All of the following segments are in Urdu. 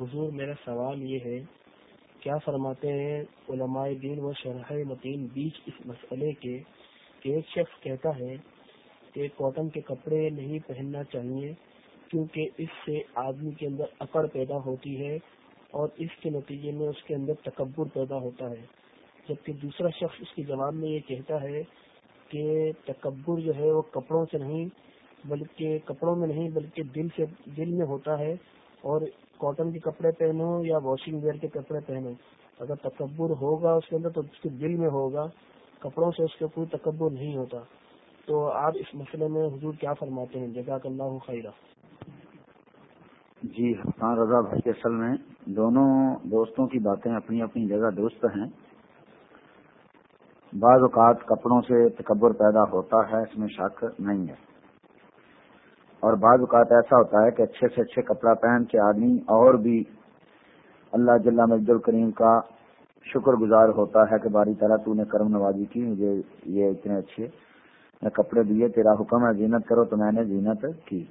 حضور، میرا سوال یہ ہے، کیا فرماتے ہیں علماء دین و شرح متین بیچ اس مسئلے کے کہ ایک شخص کہتا ہے کہ کاٹن کے کپڑے نہیں پہننا چاہیے کیونکہ اس سے آدمی کے اندر اکڑ پیدا ہوتی ہے اور اس کے نتیجے میں اس کے اندر تکبر پیدا ہوتا ہے۔ جبکہ دوسرا شخص اس کے جواب میں یہ کہتا ہے کہ تکبر جو ہے وہ کپڑوں سے نہیں بلکہ کپڑوں میں نہیں بلکہ دل سے، دل میں ہوتا ہے اور کاٹن کے کپڑے پہنو یا واشنگ ویئر کے کپڑے پہنو اگر تکبر ہوگا اس کے اندر تو اس کے دل میں ہوگا۔ کپڑوں سے اس کا کوئی تکبر نہیں ہوتا۔ تو آپ اس مسئلے میں حضور کیا فرماتے ہیں؟ جزاک اللہ خیرہ جی ہاں رضا بھائی اصل میں دونوں دوستوں کی باتیں اپنی اپنی جگہ درست ہیں۔ بعض اوقات کپڑوں سے تکبر پیدا ہوتا ہے، اس میں شک نہیں ہے۔ اور بعض اوقات ایسا ہوتا ہے کہ اچھے سے اچھے کپڑا پہن کے آدمی اور بھی اللہ جل مجد الکریم کا شکر گزار ہوتا ہے کہ باری طرح تو نے کرم نوازی کی، مجھے یہ اتنے اچھے میں کپڑے دیے، تیرا حکم ہے زینت کرو تو میں نے زینت کی۔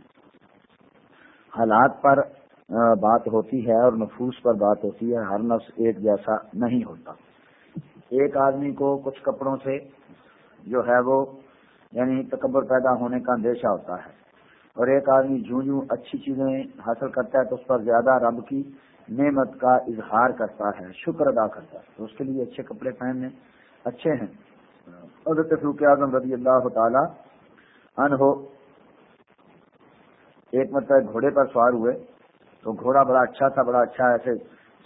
حالات پر بات ہوتی ہے اور نفوس پر بات ہوتی ہے، ہر نفس ایک جیسا نہیں ہوتا۔ ایک آدمی کو کچھ کپڑوں سے جو ہے وہ یعنی تکبر پیدا ہونے کا اندیشہ ہوتا ہے۔ اور ایک آدمی جوں جوں اچھی چیزیں حاصل کرتا ہے تو اس پر زیادہ رب کی نعمت کا اظہار کرتا ہے، شکر ادا کرتا ہے۔ تو اس کے لیے اچھے کپڑے پہننے اچھے ہیں۔ حضرت فروق اعظم رضی اللہ تعالی ان ایک مطلب گھوڑے پر سوار ہوئے۔ تو گھوڑا بڑا اچھا تھا، بڑا اچھا ایسے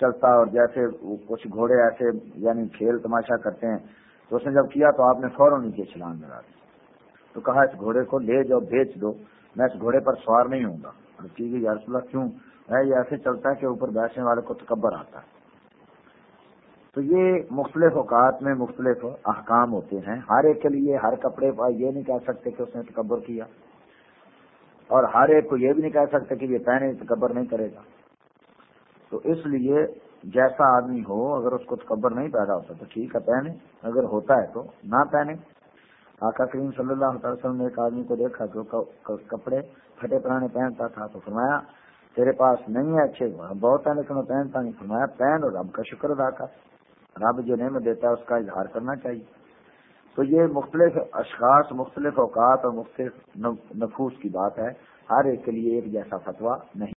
چلتا اور جیسے کچھ گھوڑے ایسے یعنی کھیل تماشا کرتے ہیں۔ تو اس نے جب کیا تو آپ نے فوراً نیچے چھلانگ لگا دی۔ تو کہا اس گھوڑے کو لے جاؤ بیچ دو۔ میں اس گھوڑے پر سوار نہیں ہوں گا۔ ٹھیک ہے یار اللہ، کیوں؟ ہے یہ ایسے چلتا ہے کہ اوپر بیٹھنے والے کو تکبر آتا ہے۔ تو یہ مختلف اوقات میں مختلف احکام ہوتے ہیں۔ ہر ایک کے لیے ہر کپڑے پر یہ نہیں کہہ سکتے کہ اس نے تکبر کیا۔ اور ہر ایک کو یہ بھی نہیں کہہ سکتے کہ یہ پہنے تکبر نہیں کرے گا۔ تو اس لیے جیسا آدمی ہو، اگر اس کو تکبر نہیں پیدا ہوتا تو ٹھیک ہے، پہنے۔ اگر ہوتا ہے تو نہ پہنے۔ آقا کریم صلی اللہ علیہ وسلم نے ایک آدمی کو دیکھا جو کپڑے پھٹے پرانے پہنتا تھا تو فرمایا، تیرے پاس نہیں ہے اچھے بہت ہے لیکن میں پہنتا نہیں. فرمایا، پہن اور رب کا شکر ادا کر، رب جو نعمت دیتا ہے اس کا اظہار کرنا چاہیے. تو یہ مختلف اشخاص، مختلف اوقات اور مختلف نفوس کی بات ہے، ہر ایک کے لیے ایک جیسا فتوا نہیں۔